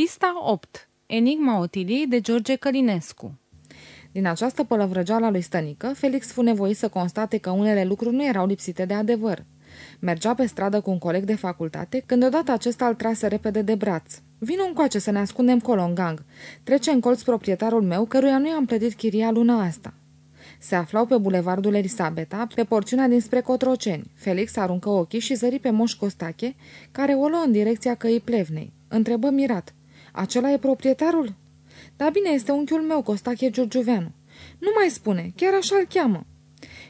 Pista 8. Enigma Otiliei de George Călinescu Din această pălăvrăgeală a lui Stănică, Felix fu nevoit să constate că unele lucruri nu erau lipsite de adevăr. Mergea pe stradă cu un coleg de facultate, când deodată acesta îl trase repede de braț. Vino încoace să ne ascundem colo în gang. Trece în colț proprietarul meu, căruia nu i-am plătit chiria luna asta. Se aflau pe bulevardul Elisabeta, pe porțiunea dinspre Cotroceni. Felix aruncă ochii și zări pe Moș Costache, care o luă în direcția căii plevnei. Întrebă mirat. Acela e proprietarul? Da bine, este unchiul meu, Costache Giurgiuveanu. Nu mai spune, chiar așa îl cheamă.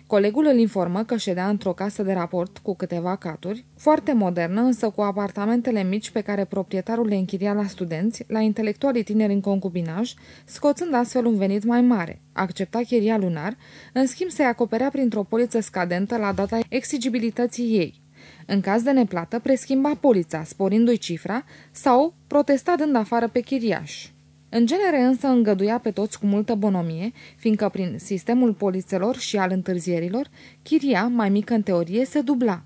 Colegul îl informă că ședea într-o casă de raport cu câteva caturi, foarte modernă, însă cu apartamentele mici pe care proprietarul le închiria la studenți, la intelectualii tineri în concubinaj, scoțând astfel un venit mai mare. Accepta chiria lunar, în schimb se acoperea printr-o poliță scadentă la data exigibilității ei. În caz de neplată, preschimba polița, sporindu-i cifra, sau protesta dând afară pe chiriaș. În genere însă îngăduia pe toți cu multă bonomie, fiindcă prin sistemul polițelor și al întârzierilor, chiria, mai mică în teorie, se dubla.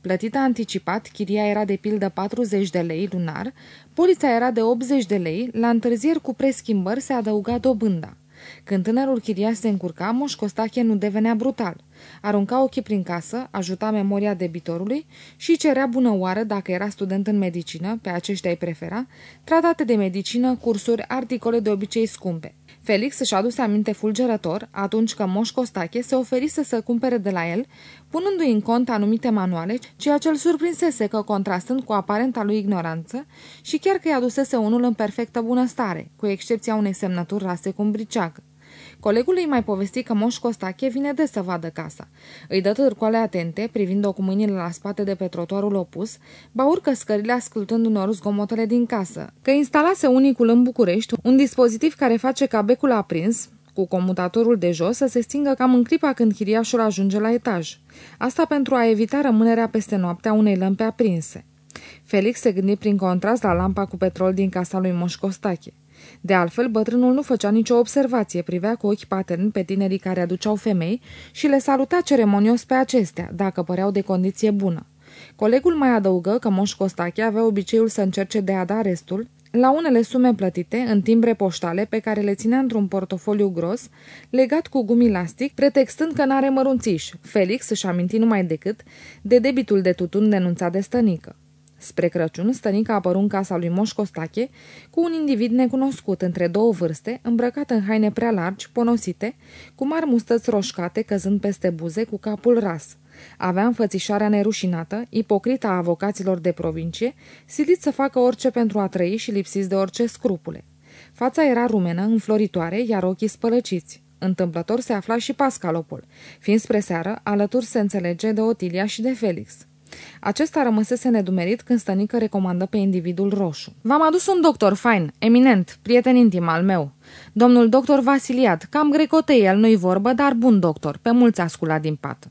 Plătită anticipat, chiria era de pildă 40 de lei lunar, polița era de 80 de lei, la întârzieri cu preschimbări se adăuga dobânda. Când tânărul chiriaș se încurca, Moș Costache nu devenea brutal. Arunca ochii prin casă, ajuta memoria debitorului și cerea bună oară, dacă era student în medicină, pe aceștia îi prefera, tratate de medicină, cursuri, articole de obicei scumpe. Felix își aduse aminte fulgerător atunci că Moș Costache se oferise să cumpere de la el, punându-i în cont anumite manuale, ceea ce îl surprinsese că, contrastând cu aparenta lui ignoranță, și chiar că i adusese unul în perfectă bunăstare, cu excepția unei semnături rase cu un briceag. Colegul îi mai povesti că Moș Costache vine des să vadă casa. Îi dă târcoale atente, privind-o cu mâinile la spate de pe trotuarul opus, ba urcă scările ascultând unor zgomotele din casă, că instalase unicul în București un dispozitiv care face ca becul aprins, cu comutatorul de jos să se stingă cam în clipa când chiriașul ajunge la etaj. Asta pentru a evita rămânerea peste noaptea unei lămpi aprinse. Felix se gândi prin contrast la lampa cu petrol din casa lui Moș Costache. De altfel, bătrânul nu făcea nicio observație, privea cu ochi paterni pe tinerii care aduceau femei și le saluta ceremonios pe acestea, dacă păreau de condiție bună. Colegul mai adăugă că Moș Costache avea obiceiul să încerce de a da restul, la unele sume plătite în timbre poștale pe care le ținea într-un portofoliu gros, legat cu gumi elastic, pretextând că n-are mărunțiș. Felix își aminti numai decât de debitul de tutun denunțat de stănică. Spre Crăciun, stănica apăru în casa lui Moș Costache cu un individ necunoscut între două vârste, îmbrăcat în haine prea largi, ponosite, cu mari mustăți roșcate căzând peste buze cu capul ras. Avea înfățișarea nerușinată, ipocrita a avocaților de provincie, silit să facă orice pentru a trăi și lipsiți de orice scrupule. Fața era rumenă, înfloritoare, iar ochii spălăciți. Întâmplător se afla și Pascalopol, fiind spre seară, alături se înțelege de Otilia și de Felix. Acesta rămăsese nedumerit când stănică recomandă pe individul roșu. V-am adus un doctor fain, eminent, prieten intim al meu. Domnul doctor Vasiliat, cam grecotei el nu-i vorbă, dar bun doctor, pe mulți a sculat din pat.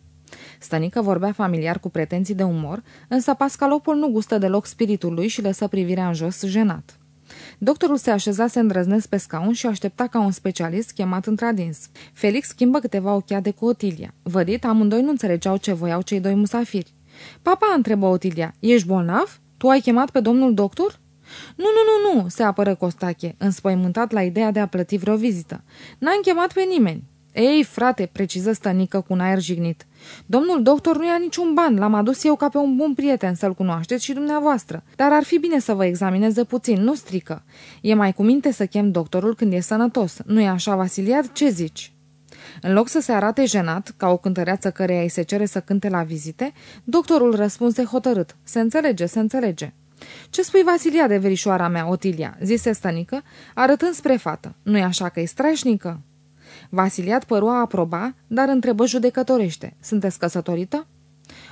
Stănică vorbea familiar cu pretenții de umor, însă Pascalopul nu gustă deloc spiritul lui și lăsă privirea în jos jenat. Doctorul se așezase îndrăznesc pe scaun și aștepta ca un specialist chemat într-adins. Felix schimbă câteva ochiade cu Otilia. Vădit, amândoi nu înțelegeau ce voiau cei doi musafiri. Papa, întrebă Otilia, ești bolnav? Tu ai chemat pe domnul doctor? Nu, nu, nu, nu, se apără Costache, înspăimântat la ideea de a plăti vreo vizită. N-am chemat pe nimeni. Ei, frate, preciză stănică cu un aer jignit. Domnul doctor nu ia niciun ban, l-am adus eu ca pe un bun prieten să-l cunoașteți și dumneavoastră. Dar ar fi bine să vă examineze puțin, nu strică. E mai cu minte să chem doctorul când e sănătos. Nu e așa, Vasiliad? Ce zici? În loc să se arate jenat, ca o cântăreață căreia îi se cere să cânte la vizite, doctorul răspunse hotărât. Se înțelege, se înțelege. Ce spui, Vasilia, de verișoara mea, Otilia?" zise stănică, arătând spre fată. Nu-i așa că e strașnică?" Vasiliat păru a aproba, dar întrebă judecătorește. Sunteți căsătorită?"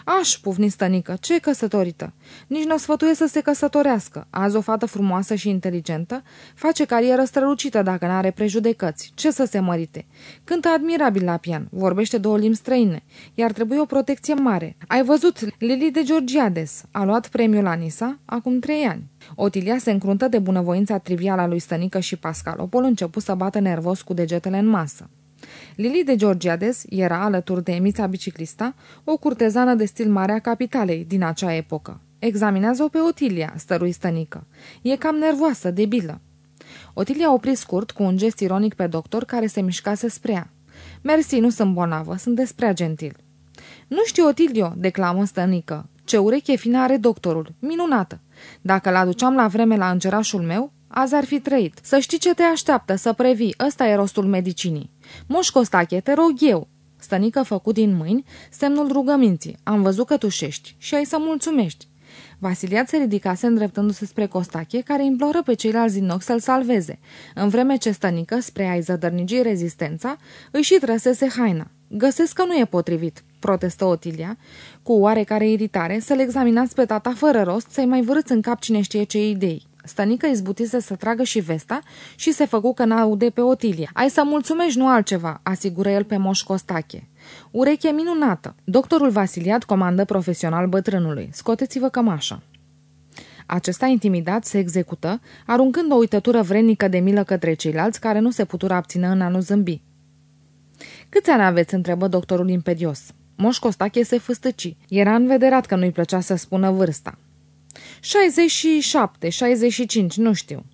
Aș, pufni stănică, ce căsătorită? Nici nu o sfătuie să se căsătorească. Azi o fată frumoasă și inteligentă face carieră strălucită dacă n-are prejudecăți. Ce să se mărite? Cântă admirabil la pian, vorbește două limbi străine, iar trebuie o protecție mare. Ai văzut, Lili de Georgiades a luat premiul la Nisa acum trei ani. Otilia se încruntă de bunăvoința trivială a lui Stănică și Pascal. Opol început să bată nervos cu degetele în masă. Lili de Georgiades era, alături de Emița Biciclista, o curtezană de stil mare a capitalei din acea epocă. Examinează-o pe Otilia, stărui stănică. E cam nervoasă, debilă. Otilia opri scurt, cu un gest ironic pe doctor, care se mișcase spre ea. Mersi, nu sunt bolnavă, sunt despre gentil. Nu știu, Otilio, declamă stănică. Ce ureche fină are doctorul. Minunată. Dacă l-aduceam la vreme la îngerașul meu, azi ar fi trăit. Să știi ce te așteaptă, să previi. Ăsta e rostul medicinii. Moș Costache, te rog eu. Stănică făcut din mâini semnul rugăminții. Am văzut că tușești și ai să mulțumești. Vasiliat se ridicase îndreptându-se spre Costache, care imploră pe ceilalți din ochi să-l salveze, în vreme ce stănică, spre a-i zădărnigi rezistența, își și trăsese haina. Găsesc că nu e potrivit, protestă Otilia, cu oarecare iritare, să-l examinați pe tata fără rost, să-i mai vârâți în cap cine știe ce idei. Stănică izbutise să tragă și vesta și se făcu că n-aude pe Otilia. Ai să mulțumești, nu altceva, asigură el pe Moș Costache. Ureche minunată. Doctorul Vasiliat comandă profesional bătrânului. Scoteți-vă cămașa. Acesta, intimidat, se execută, aruncând o uitătură vrenică de milă către ceilalți care nu se putură abține în a nu zâmbi. Câți ani aveți?" întrebă doctorul imperios. Moș Costache se fâstăci. Era învederat că nu-i plăcea să spună vârsta. 67, 65, nu știu.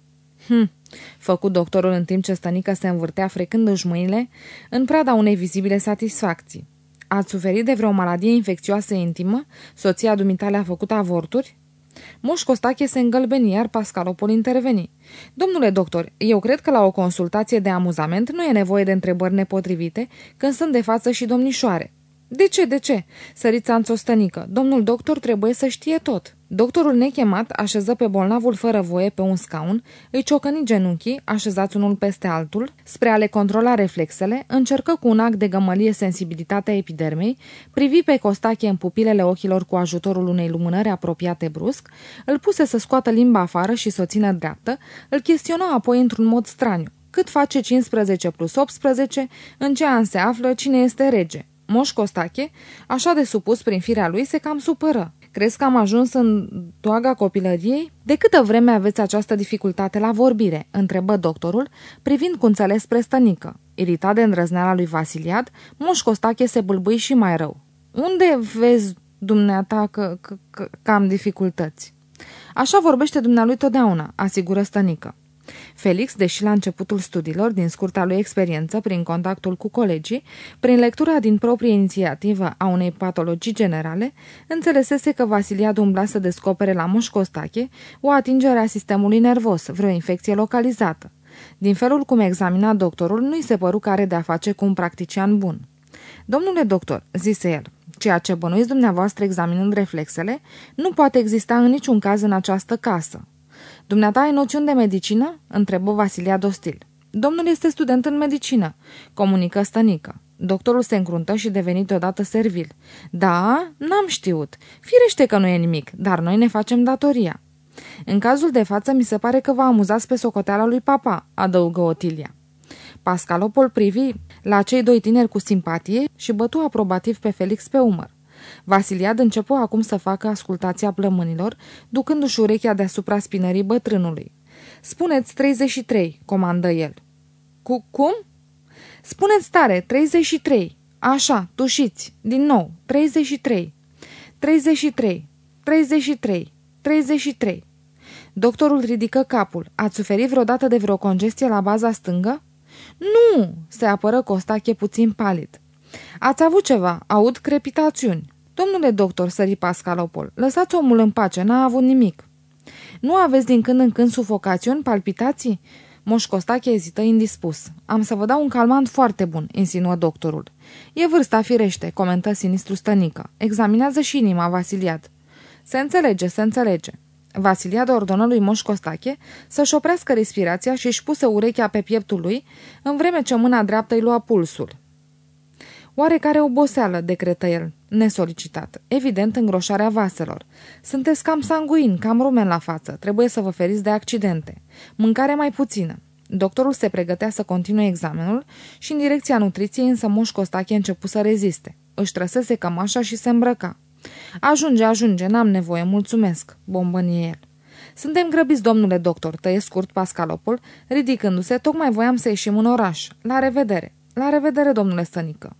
Hm, făcu doctorul în timp ce stănică se învârtea frecându-și mâinile în prada unei vizibile satisfacții. Ați suferit de vreo maladie infecțioasă intimă? Soția dumitale a făcut avorturi? Moș Costache se îngălbeni, iar Pascalopol interveni. Domnule doctor, eu cred că la o consultație de amuzament nu e nevoie de întrebări nepotrivite când sunt de față și domnișoare. De ce, de ce? Sărița înțostănică. Domnul doctor trebuie să știe tot. Doctorul nechemat așeză pe bolnavul fără voie pe un scaun, îi ciocăni genunchii, așezați unul peste altul, spre a le controla reflexele, încercă cu un act de gămălie sensibilitatea epidermei, privi pe Costache în pupilele ochilor cu ajutorul unei lumânări apropiate brusc, îl puse să scoată limba afară și să o țină dreaptă, îl chestiona apoi într-un mod straniu. Cât face 15 plus 18, în ce an se află, cine este rege. Moș Costache, așa de supus prin firea lui, se cam supără. Crezi că am ajuns în toaga copilăriei? De câtă vreme aveți această dificultate la vorbire?" întrebă doctorul, privind cu înțeles spre stănică. Iritat de îndrăzneala lui Vasiliad, Moș Costache se bâlbâi și mai rău. Unde vezi dumneata că, că, că, că am dificultăți?" Așa vorbește dumnealui totdeauna," asigură stănică. Felix, deși la începutul studiilor, din scurta lui experiență, prin contactul cu colegii, prin lectura din proprie inițiativă a unei patologii generale, înțelesese că Vasiliad umbla să descopere la mușcostache o atingere a sistemului nervos, vreo infecție localizată. Din felul cum examina doctorul, nu-i se păru că are de-a face cu un practician bun. Domnule doctor, zise el, ceea ce bănuiți dumneavoastră examinând reflexele, nu poate exista în niciun caz în această casă. Dumneata ai noțiuni de medicină?" întrebă Vasilia Dostil. Domnul este student în medicină," comunică stănică. Doctorul se încruntă și deveni deodată servil. Da, n-am știut. Firește că nu e nimic, dar noi ne facem datoria." În cazul de față, mi se pare că vă amuzați pe socoteala lui papa," adăugă Otilia. Pascalopol privi la cei doi tineri cu simpatie și bătu aprobativ pe Felix pe umăr. Vasiliad începu acum să facă ascultația plămânilor, ducându-și urechea deasupra spinării bătrânului. Spuneți 33, comandă el. Cu cum? Spuneți tare, 33. Așa, tușiți. Din nou, 33. 33. 33. 33. Doctorul ridică capul. Ați suferit vreodată de vreo congestie la baza stângă? Nu, se apără Costache puțin palid. Ați avut ceva, aud crepitațiuni. Domnule doctor, sări Pascalopol, lăsați omul în pace, n-a avut nimic. Nu aveți din când în când sufocațiuni, palpitații? Moș Costache ezită indispus. Am să vă dau un calmant foarte bun, insinuă doctorul. E vârsta firește, comentă sinistru stănică. Examinează și inima, Vasiliad. Se înțelege, se înțelege. Vasiliad ordonă lui Moș Costache să-și oprească respirația și își puse urechea pe pieptul lui, în vreme ce mâna dreaptă îi lua pulsul. Oarecare oboseală, decretă el, nesolicitat. Evident, îngroșarea vaselor. Sunteți cam sanguin, cam rumen la față. Trebuie să vă feriți de accidente. Mâncare mai puțină. Doctorul se pregătea să continue examenul și în direcția nutriției însă Moș Costache început să reziste. Își trăsese cămașa și se îmbrăca. Ajunge, ajunge, n-am nevoie, mulțumesc, bombănie el. Suntem grăbiți, domnule doctor, tăie scurt Pascalopol, ridicându-se, tocmai voiam să ieșim în oraș. La revedere! La revedere, domnule Stănică!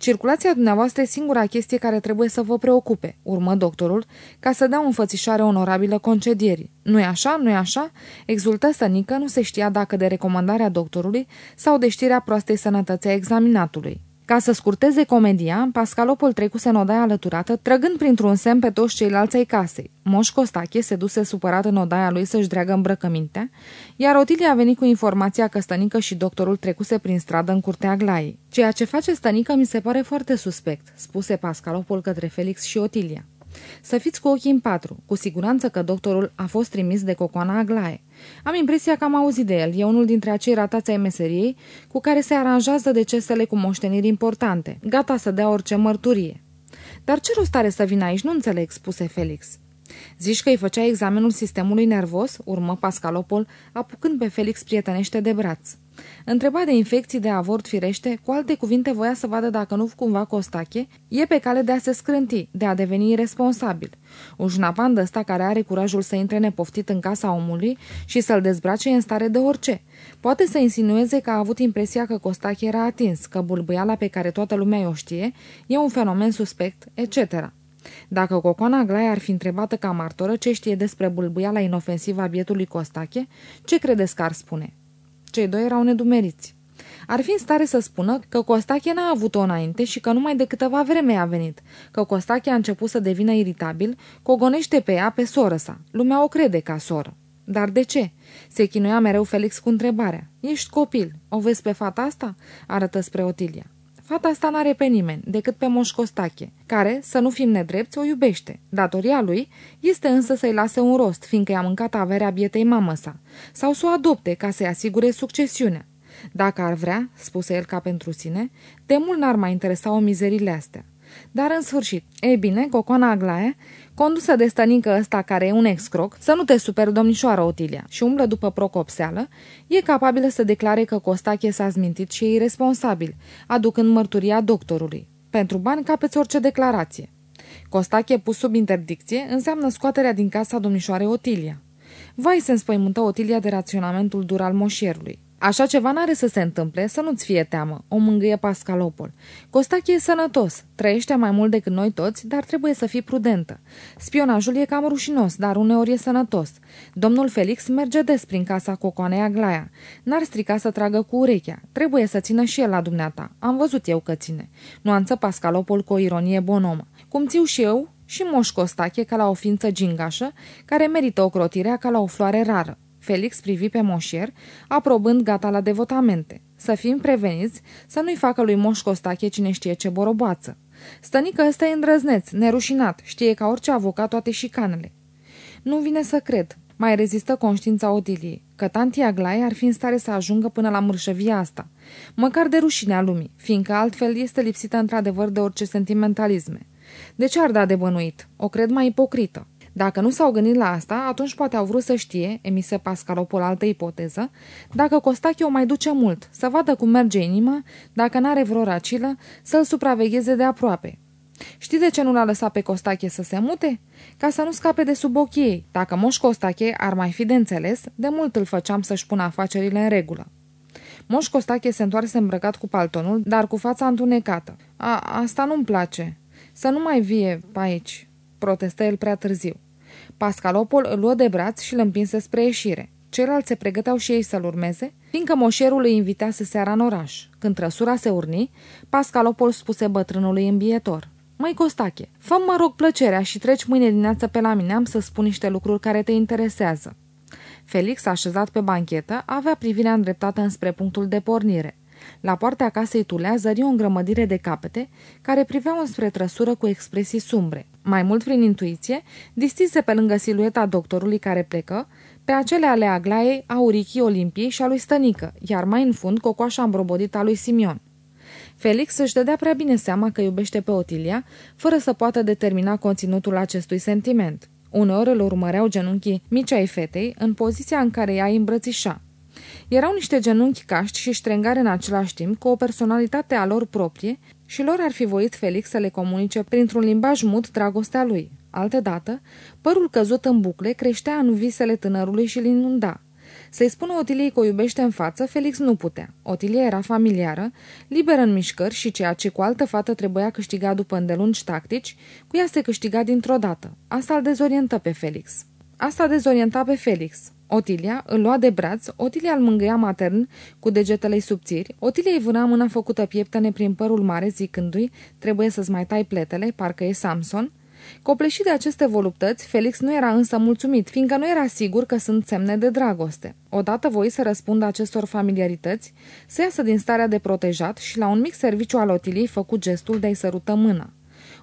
Circulația dumneavoastră e singura chestie care trebuie să vă preocupe, urmă doctorul, ca să dea o înfățișare onorabilă concedierii. Nu-i așa? Nu-i așa? Exultă Stănică, nu se știa dacă de recomandarea doctorului sau de știrea proastei sănătății a examinatului. Ca să scurteze comedia, Pascalopol trecuse în odaia alăturată, trăgând printr-un semn pe toți ceilalți ai casei. Moș Costache se duse supărat în odaia lui să-și dreagă îmbrăcămintea, iar Otilia a venit cu informația că Stănică și doctorul trecuse prin stradă în curtea Glaiei. Ceea ce face Stănică mi se pare foarte suspect, spuse Pascalopol către Felix și Otilia. Să fiți cu ochii în patru. Cu siguranță că doctorul a fost trimis de Cocoana Aglae. Am impresia că am auzit de el. E unul dintre acei ratați ai meseriei cu care se aranjează decesele cu moșteniri importante, gata să dea orice mărturie. Dar ce rost are să vină aici? Nu înțeleg, spuse Felix. Zici că îi făcea examenul sistemului nervos? Urmă Pascalopol, apucând pe Felix prietenește de braț. Întreba de infecții de avort firește, cu alte cuvinte voia să vadă dacă nu cumva Costache e pe cale de a se scrânti, de a deveni irresponsabil. Un jnapan de ăsta care are curajul să intre nepoftit în casa omului și să-l dezbrace în stare de orice. Poate să insinueze că a avut impresia că Costache era atins, că bulbâiala pe care toată lumea o știe e un fenomen suspect, etc. Dacă Cocoana Glaia ar fi întrebată ca martoră ce știe despre bulbâiala inofensivă a bietului Costache, ce credeți că ar spune? Cei doi erau nedumeriți. Ar fi în stare să spună că Costache n-a avut-o înainte și că numai de câteva vreme a venit, că Costache a început să devină iritabil, că o gonește pe ea pe soră sa. Lumea o crede ca soră. Dar de ce? Se chinuia mereu Felix cu întrebarea. Ești copil. O vezi pe fata asta? Arătă spre Otilia. Fata asta n-are pe nimeni, decât pe Moș Costache, care, să nu fim nedrepți, o iubește. Datoria lui este însă să-i lase un rost, fiindcă i-a mâncat averea bietei mamă sa, sau să o adopte ca să-i asigure succesiunea. Dacă ar vrea, spuse el ca pentru sine, de mult n-ar mai interesa o mizerile astea. Dar în sfârșit, ei bine, Cocoana Aglaia, condusă de stănică ăsta care e un excroc, să nu te superi domnișoară Otilia, și umblă după procopseală, e capabilă să declare că Costache s-a zmintit și e irresponsabil, aducând mărturia doctorului. Pentru bani capeți orice declarație. Costache pus sub interdicție înseamnă scoaterea din casa domnișoarei Otilia. Vai se înspăimântă Otilia de raționamentul dur al moșierului. Așa ceva n-are să se întâmple, să nu-ți fie teamă, o mângâie Pascalopol. Costache e sănătos, trăiește mai mult decât noi toți, dar trebuie să fii prudentă. Spionajul e cam rușinos, dar uneori e sănătos. Domnul Felix merge des prin casa Cocoanei Aglaia. N-ar strica să tragă cu urechea. Trebuie să țină și el la dumneata. Am văzut eu că ține. Nuanță Pascalopol cu o ironie bonomă. Cum țiu și eu, și Moș Costache ca la o ființă gingașă, care merită ocrotirea ca la o floare rară. Felix privi pe moșier, aprobând gata la devotamente. Să fim preveniți, să nu-i facă lui Moș Costache cine știe ce boroboață. Stănică ăsta e îndrăzneț, nerușinat, știe ca orice avocat toate șicanele. Nu vine să cred, mai rezistă conștiința Otiliei, că tanti Aglaie ar fi în stare să ajungă până la mărșăvia asta, măcar de rușinea lumii, fiindcă altfel este lipsită într-adevăr de orice sentimentalisme. De ce ar da de bănuit? O cred mai ipocrită. Dacă nu s-au gândit la asta, atunci poate au vrut să știe, emise Pascalopol altă ipoteză, dacă Costache o mai duce mult, să vadă cum merge inima, dacă n-are vreo racilă, să-l supravegheze de aproape. Știi de ce nu l-a lăsat pe Costache să se mute? Ca să nu scape de sub ochii ei. Dacă moș Costache ar mai fi de înțeles, de mult îl făceam să-și pună afacerile în regulă. Moș Costache se întoarse îmbrăcat cu paltonul, dar cu fața întunecată. A, asta nu-mi place. Să nu mai vie pe aici, protestă el prea târziu. Pascalopol îl luă de braț și îl împinse spre ieșire. Ceilalți se pregăteau și ei să-l urmeze, fiindcă moșerul îi invitease seara în oraș. Când trăsura se urni, Pascalopol spuse bătrânului îmbietor. Măi, Costache, fă mă rog plăcerea și treci mâine dimineață pe la mine, am să spun niște lucruri care te interesează. Felix, așezat pe banchetă, avea privirea îndreptată înspre punctul de pornire. La poartea casei Tulea zări o îngrămădire de capete care priveau înspre trăsură cu expresii sumbre. Mai mult prin intuiție, distinse pe lângă silueta doctorului care plecă, pe acele ale Aglaiei, a Urichii Olimpiei și a lui Stănică, iar mai în fund cocoașa îmbrobodită a lui Simion. Felix își dădea prea bine seama că iubește pe Otilia, fără să poată determina conținutul acestui sentiment. Uneori îl urmăreau genunchii mici ai fetei, în poziția în care ea îi îmbrățișa. Erau niște genunchi caști și ștrengare în același timp, cu o personalitate a lor proprie și lor ar fi voit Felix să le comunice printr-un limbaj mut dragostea lui. Altădată, părul căzut în bucle creștea în visele tânărului și îl inunda. Să-i spună Otiliei că o iubește în față, Felix nu putea. Otilia era familiară, liberă în mișcări și ceea ce cu altă fată trebuia câștiga după îndelungi tactici, cu ea se câștiga dintr-o dată. Asta îl dezorientă pe Felix. Asta dezorienta pe Felix. Otilia îl lua de braț, Otilia îl mângâia matern cu degetele subțiri, Otilia îi vâna mâna făcută pieptene prin părul mare zicându-i trebuie să-ți mai tai pletele, parcă e Samson. Copleșit de aceste voluptăți, Felix nu era însă mulțumit, fiindcă nu era sigur că sunt semne de dragoste. Odată voi să răspundă acestor familiarități, să iasă din starea de protejat și la un mic serviciu al Otiliei făcut gestul de a-i sărută mâna.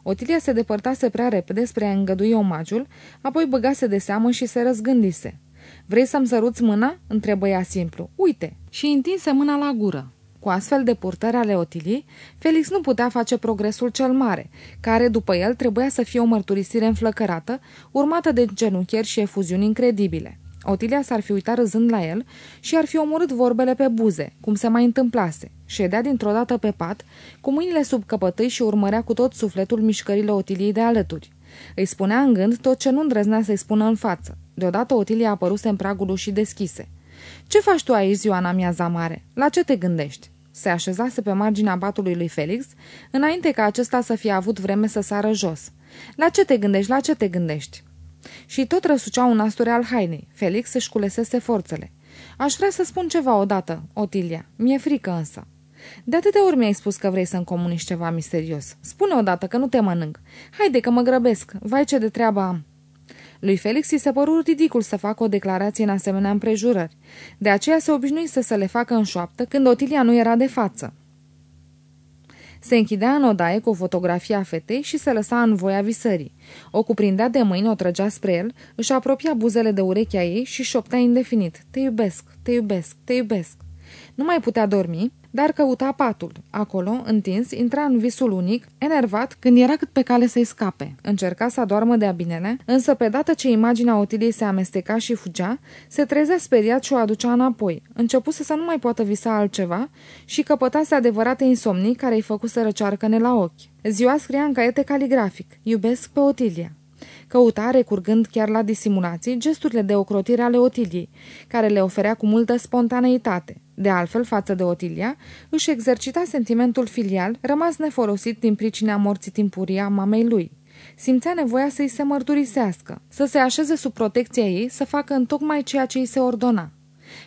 Otilia se depărtase prea repede spre a îngădui omagiul, apoi băgase de seamă și se răzgândise. Vrei să-mi săruți mâna?" întrebă ea simplu. Uite!" Și întinse mâna la gură. Cu astfel de purtări ale Otilii, Felix nu putea face progresul cel mare, care, după el, trebuia să fie o mărturisire înflăcărată, urmată de genunchieri și efuziuni incredibile. Otilia s-ar fi uitat râzând la el și ar fi omorât vorbele pe buze, cum se mai întâmplase. Ședea dintr-o dată pe pat, cu mâinile sub căpătâi și urmărea cu tot sufletul mișcările Otiliei de alături. Îi spunea în gând tot ce nu îndrăznea să-i spună în față. Deodată Otilia apăruse în pragul ușii deschise. Ce faci tu aici ziua în amiaza mare? La ce te gândești?" Se așezase pe marginea patului lui Felix, înainte ca acesta să fie avut vreme să sară jos. La ce te gândești? La ce te gândești?" Și tot răsucea un asture al hainei. Felix își culesese forțele. Aș vrea să spun ceva odată, Otilia. Mi-e frică însă. De atâtea ori mi-ai spus că vrei să-mi comunici ceva misterios. Spune odată că nu te mănânc. Haide că mă grăbesc. Vai ce de treabă am. Lui Felix îi se păru ridicul să facă o declarație în asemenea împrejurări. De aceea se obișnuise să le facă în șoaptă când Otilia nu era de față. Se închidea în odaie cu o fotografie a fetei și se lăsa în voia visării. O cuprindea de mâini, o trăgea spre el, își apropia buzele de urechea ei și șoptea indefinit. Te iubesc, te iubesc, te iubesc. Nu mai putea dormi, dar căuta patul. Acolo, întins, intra în visul unic, enervat, când era cât pe cale să-i scape. Încerca să adormă de-a binele, însă pe dată ce imaginea Otiliei se amesteca și fugea, se trezea speriat și o aducea înapoi. Începuse să nu mai poată visa altceva și căpătase adevărate insomnii care îi făcuse răcearcăne la ochi. Ziua scria în caiete caligrafic, iubesc pe Otilia. Căuta, recurgând chiar la disimulații, gesturile de ocrotire ale Otiliei, care le oferea cu multă spontaneitate. De altfel, față de Otilia, își exercita sentimentul filial, rămas nefolosit din pricina morții timpurii a mamei lui. Simțea nevoia să-i se mărturisească, să se așeze sub protecția ei, să facă în tocmai ceea ce îi se ordona.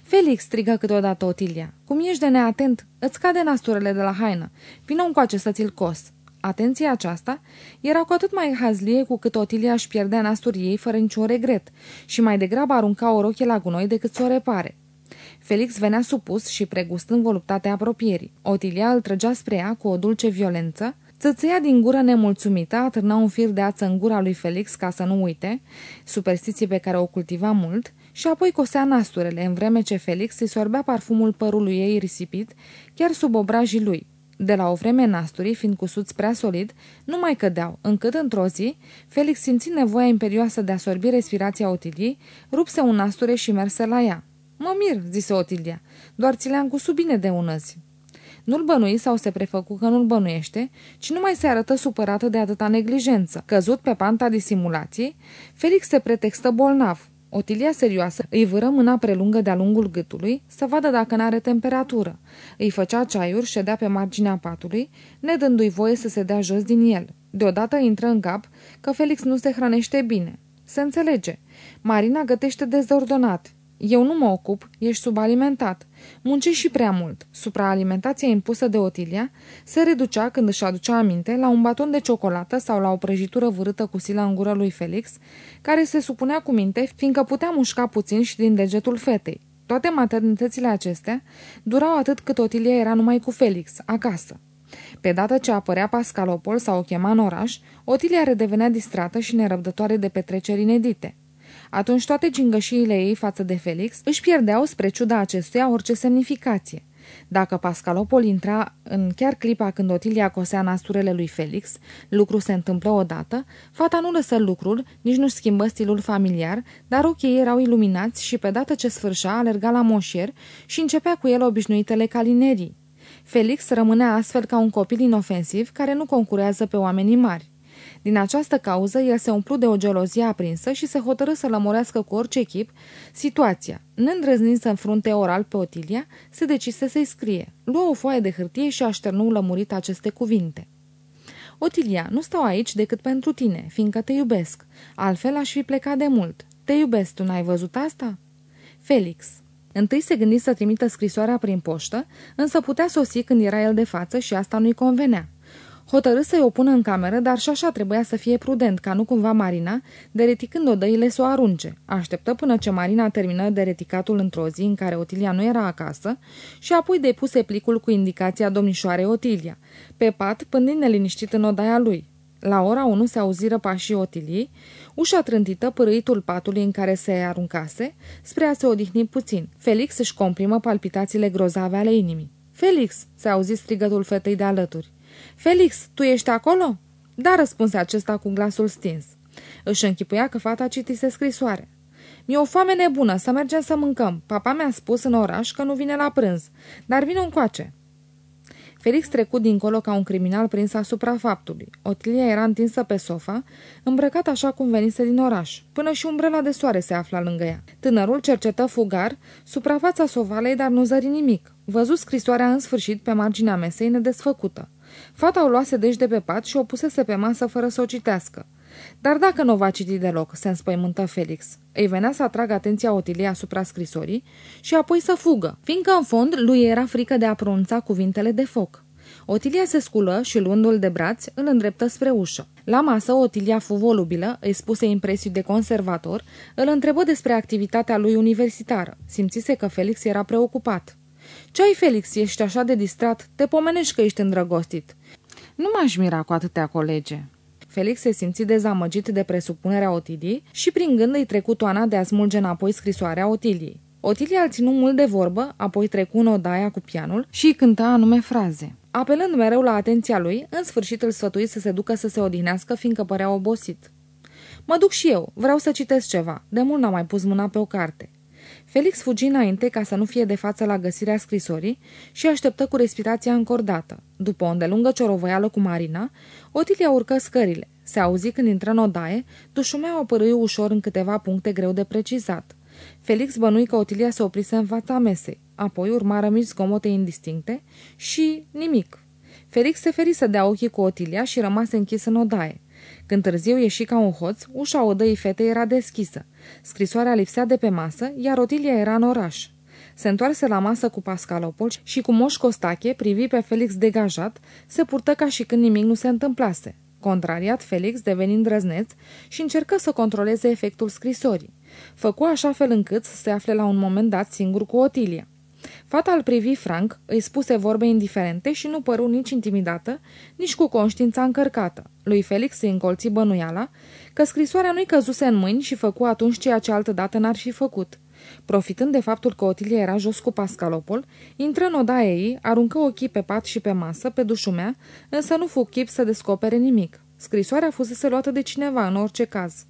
Felix, strigă câteodată Otilia, cum ești de neatent, îți cade nasturele de la haină, vină încoace să ți-l cos. Atenția aceasta era cu atât mai hazlie cu cât Otilia își pierdea nasturii ei fără niciun regret și mai degrabă arunca o roche la gunoi decât să o repare. Felix venea supus și pregustând voluptatea apropierii. Otilia îl trăgea spre ea cu o dulce violență, Țățăia din gură nemulțumită, atârna un fir de ață în gura lui Felix ca să nu uite, superstiție pe care o cultiva mult, și apoi cosea nasturele, în vreme ce Felix îi sorbea parfumul părului ei risipit, chiar sub obrajii lui. De la o vreme nasturii, fiind cusuți prea solid, nu mai cădeau, încât într-o zi, Felix simți nevoia imperioasă de a sorbi respirația Otiliei, rupse un nasture și merse la ea. Mă mir, zise Otilia, doar ți le-am cusut bine de unăzi. Nu-l bănui sau se prefăcu că nu-l bănuiește, ci nu mai se arătă supărată de atâta neglijență. Căzut pe panta disimulației, Felix se pretextă bolnav. Otilia serioasă îi vâră mâna prelungă de-a lungul gâtului să vadă dacă n-are temperatură. Îi făcea ceaiuri, ședea pe marginea patului, ne dându-i voie să se dea jos din el. Deodată intră în cap că Felix nu se hrănește bine. Se înțelege. Marina gătește dezordonat. Eu nu mă ocup, ești subalimentat. Muncești și prea mult. Supraalimentația impusă de Otilia se reducea, când își aducea aminte, la un baton de ciocolată sau la o prăjitură vârâtă cu sila în gură lui Felix, care se supunea cu minte, fiindcă putea mușca puțin și din degetul fetei. Toate maternitățile acestea durau atât cât Otilia era numai cu Felix, acasă. Pe dată ce apărea Pascalopol sau o chema în oraș, Otilia redevenea distrată și nerăbdătoare de petreceri inedite. Atunci toate gingășiile ei față de Felix își pierdeau spre ciuda acestuia orice semnificație. Dacă Pascalopol intra în chiar clipa când Otilia cosea nasturele lui Felix, lucru se întâmplă odată, fata nu lăsă lucrul, nici nu schimbă stilul familiar, dar ochii ei erau iluminați și pe dată ce sfârșea alerga la moșier și începea cu el obișnuitele calinerii. Felix rămânea astfel ca un copil inofensiv care nu concurează pe oamenii mari. Din această cauză, el se umplu de o gelozie aprinsă și se hotărâ să lămurească cu orice chip situația. Neîndrăznind să înfrunte oral pe Otilia, se decise să-i scrie. Luă o foaie de hârtie și așternu lămurit aceste cuvinte. Otilia, nu stau aici decât pentru tine, fiindcă te iubesc. Altfel aș fi plecat de mult. Te iubesc, tu n-ai văzut asta? Felix. Întâi se gândi să trimită scrisoarea prin poștă, însă putea sosi când era el de față și asta nu-i convenea. Hotărâ să-i o pună în cameră, dar și așa trebuia să fie prudent, ca nu cumva Marina, dereticând odăile să o arunce. Așteptă până ce Marina termină dereticatul într-o zi în care Otilia nu era acasă și apoi depuse plicul cu indicația domnișoarei Otilia, pe pat, pândind neliniștit în odaia lui. La ora 1 se auziră pașii Otiliei, ușa trântită, părâitul patului în care se aruncase, spre a se odihni puțin. Felix își comprimă palpitațiile grozave ale inimii. Felix!" se auzi strigătul fetei de alături. Felix, tu ești acolo?" Da," răspunse acesta cu glasul stins. Își închipuia că fata citise scrisoare. Mi-e o foame nebună, să mergem să mâncăm. Papa mi-a spus în oraș că nu vine la prânz, dar vine încoace. Felix trecut dincolo ca un criminal prins asupra faptului. Otilia era întinsă pe sofa, îmbrăcat așa cum venise din oraș. Până și umbrela de soare se afla lângă ea. Tânărul cercetă fugar suprafața sovalei, dar nu zări nimic. Văzut scrisoarea în sfârșit pe marginea mesei nedesfăcută. Fata o luase deci de pe pat și o pusese pe masă fără să o citească. Dar dacă nu va citi deloc, se înspăimântă Felix. Îi venea să atragă atenția Otiliei asupra scrisorii și apoi să fugă, fiindcă în fond lui era frică de a pronunța cuvintele de foc. Otilia se sculă și luându-l de braț, îl îndreptă spre ușă. La masă, Otilia fu volubilă, îi spuse impresii de conservator, îl întrebă despre activitatea lui universitară. Simțise că Felix era preocupat. Ce ai, Felix, ești așa de distrat? Te pomenești că ești îndrăgostit." Nu m-aș mira cu atâtea colege." Felix se simți dezamăgit de presupunerea Otiliei și prin gând îi trecu toana de a smulge înapoi scrisoarea Otiliei. Otilia îl ținu mult de vorbă, apoi trecu în odaia cu pianul și îi cânta anume fraze. Apelând mereu la atenția lui, în sfârșit îl sfătui să se ducă să se odihnească, fiindcă părea obosit. Mă duc și eu, vreau să citesc ceva. De mult n-am mai pus mâna pe o carte. Felix fugi înainte ca să nu fie de față la găsirea scrisorii și așteptă cu respirația încordată. După o îndelungă ciorovăială cu Marina, Otilia urcă scările. Se auzi când intră în odaie, dușumea o părâi ușor în câteva puncte greu de precizat. Felix bănui că Otilia se oprise în fața mesei. Apoi urmară mici zgomote indistincte și nimic. Felix se feri să dea ochii cu Otilia și rămase închis în odaie. Când târziu ieși ca un hoț, ușa odăii fetei era deschisă. Scrisoarea lipsea de pe masă, iar Otilia era în oraș. Se întoarse la masă cu Pascalopol și cu Moș Costache privi pe Felix degajat, se purtă ca și când nimic nu se întâmplase. Contrariat, Felix devenind drăzneț și încercă să controleze efectul scrisorii. Făcu așa fel încât să se afle la un moment dat singur cu Otilia. Fata îl privi franc, îi spuse vorbe indiferente și nu păru nici intimidată, nici cu conștiința încărcată. Lui Felix îi încolți bănuiala că scrisoarea nu-i căzuse în mâini și făcu atunci ceea ce altădată n-ar fi făcut. Profitând de faptul că Otilia era jos cu Pascalopol, intră în odaia ei, aruncă ochii pe pat și pe masă, pe dușumea, însă nu fu chip să descopere nimic. Scrisoarea fusese luată de cineva, în orice caz.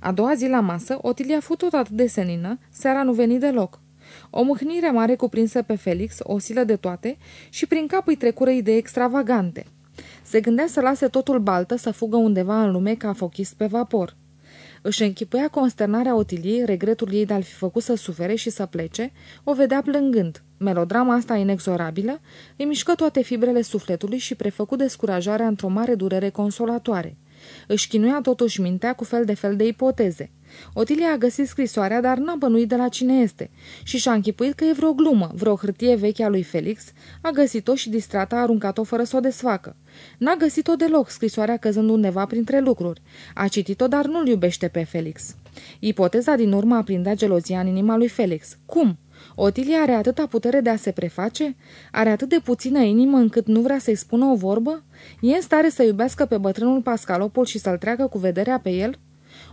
A doua zi la masă, Otilia fu tot atât de senină, seara nu veni deloc. O mâhnire mare cuprinsă pe Felix, o silă de toate, și prin cap îi trecură idei extravagante. Se gândea să lase totul baltă să fugă undeva în lume ca fochist pe vapor. Își închipuia consternarea Otiliei, regretul ei de a-l fi făcut să sufere și să plece, o vedea plângând. Melodrama asta inexorabilă îi mișcă toate fibrele sufletului și prefăcu descurajarea într-o mare durere consolatoare. Își chinuia totuși mintea cu fel de fel de ipoteze. Otilia a găsit scrisoarea, dar n-a bănuit de la cine este și și-a închipuit că e vreo glumă, vreo hârtie veche a lui Felix, a găsit-o și distrată a aruncat-o fără să o desfacă. N-a găsit-o deloc, scrisoarea căzând undeva printre lucruri. A citit-o, dar nu-l iubește pe Felix. Ipoteza din urmă aprindea gelozia în inima lui Felix. Cum? Otilia are atâta putere de a se preface? Are atât de puțină inimă încât nu vrea să-i spună o vorbă? E în stare să iubească pe bătrânul Pascalopol și să-l treacă cu vederea pe el?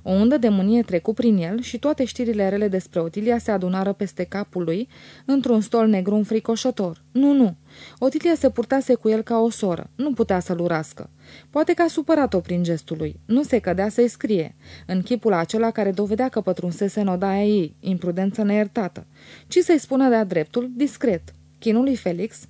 O undă de mânie trecu prin el și toate știrile rele despre Otilia se adunară peste capul lui, într-un stol negru înfricoșător. Nu, nu. Otilia se purtase cu el ca o soră. Nu putea să-l urască. Poate că a supărat-o prin gestul lui. Nu se cădea să-i scrie. În chipul acela care dovedea că pătrunsese în odaia ei, imprudență neiertată. Ci să-i spună de-a dreptul, discret. Chinul lui Felix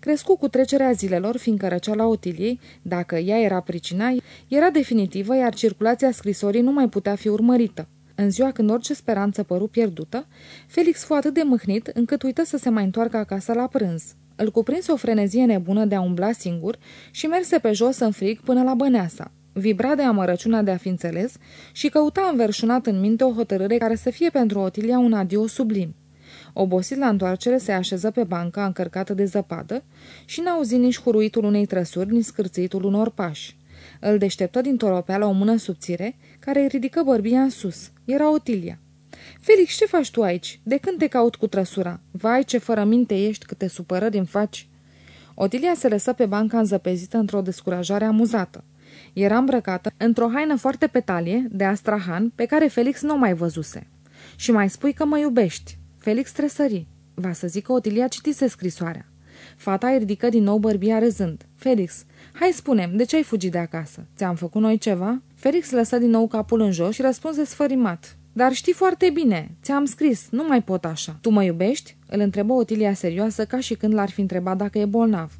Crescu cu trecerea zilelor, fiindcă răceala Otiliei, dacă ea era pricina, era definitivă, iar circulația scrisorii nu mai putea fi urmărită. În ziua când orice speranță păru pierdută, Felix fu atât de mâhnit încât uită să se mai întoarcă acasă la prânz. Îl cuprinse o frenezie nebună de a umbla singur și merse pe jos în frig până la băneasa. Vibra de amărăciunea de a fi înțeles și căuta înverșunat în minte o hotărâre care să fie pentru Otilia un adio sublim. Obosit la întoarcere, se așeză pe banca încărcată de zăpadă și n-auzi nici huruitul unei trăsuri, nici scârțâitul unor pași. Îl deșteptă din toropeală o mână subțire, care îi ridică bărbia în sus. Era Otilia. Felix, ce faci tu aici? De când te caut cu trăsura? Vai, ce fără minte ești, câte supărări îmi faci!" Otilia se lăsă pe banca înzăpezită într-o descurajare amuzată. Era îmbrăcată într-o haină foarte petalie, de astrahan, pe care Felix nu mai văzuse. Și mai spui că mă iubești. Felix tresări. Va să zic că Otilia citise scrisoarea. Fata îi ridică din nou bărbia râzând. Felix, hai spunem, de ce ai fugit de acasă? Ți-am făcut noi ceva? Felix lăsă din nou capul în jos și răspunse sfărimat. Dar știi foarte bine, ți-am scris, nu mai pot așa. Tu mă iubești? Îl întrebă Otilia serioasă ca și când l-ar fi întrebat dacă e bolnav.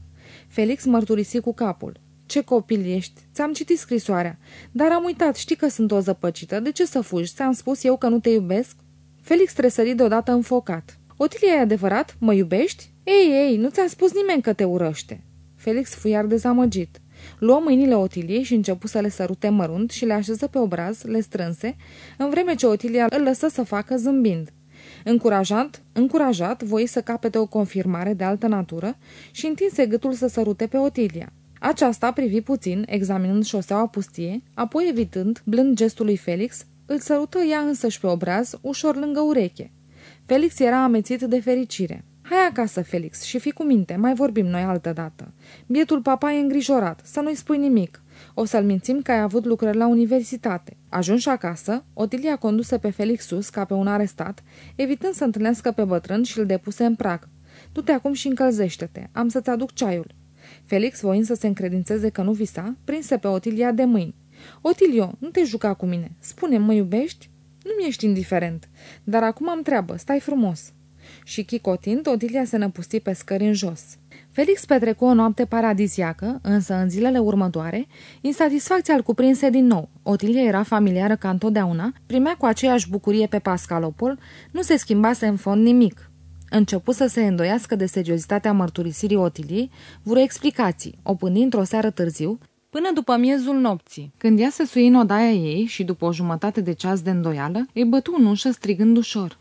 Felix mărturisi cu capul. Ce copil ești? Ți-am citit scrisoarea. Dar am uitat, știi că sunt o zăpăcită. De ce să fugi? Ți-am spus eu că nu te iubesc? Felix tresări deodată înfocat. Otilia, e adevărat? Mă iubești? Ei, ei, nu ți-a spus nimeni că te urăște. Felix fu iar dezamăgit. Luă mâinile Otiliei și începu să le sărute mărunt și le așeză pe obraz, le strânse, în vreme ce Otilia îl lăsă să facă zâmbind. Încurajat, încurajat, voi să capete o confirmare de altă natură și întinse gâtul să sărute pe Otilia. Aceasta privi puțin, examinând șoseaua pustie, apoi evitând, blând gestul lui Felix, îl sărută ea însăși pe obraz, ușor lângă ureche. Felix era amețit de fericire. Hai acasă, Felix, și fi cu minte, mai vorbim noi altă dată. Bietul papa e îngrijorat, să nu-i spui nimic. O să-l mințim că ai avut lucrări la universitate. Ajunși acasă, Otilia conduse pe Felix sus ca pe un arestat, evitând să întâlnească pe bătrân și îl depuse în prag. Du-te acum și încălzește-te, am să-ți aduc ceaiul. Felix, voind să se încredințeze că nu visa, prinse pe Otilia de mâini. Otilio, nu te juca cu mine. spune mă iubești? Nu-mi ești indiferent. Dar acum am treabă, stai frumos. Și chicotind, Otilia se năpusti pe scări în jos. Felix petrecu o noapte paradiziacă, însă în zilele următoare, insatisfacția îl cuprinse din nou. Otilia era familiară ca întotdeauna, primea cu aceeași bucurie pe Pascalopol, nu se schimbase în fond nimic. Începu să se îndoiască de seriozitatea mărturisirii Otiliei, vreo explicații, o pândi într-o seară târziu, până după miezul nopții. Când ea se sui în odaia ei și după o jumătate de ceas de îndoială, îi bătu în ușă strigând ușor.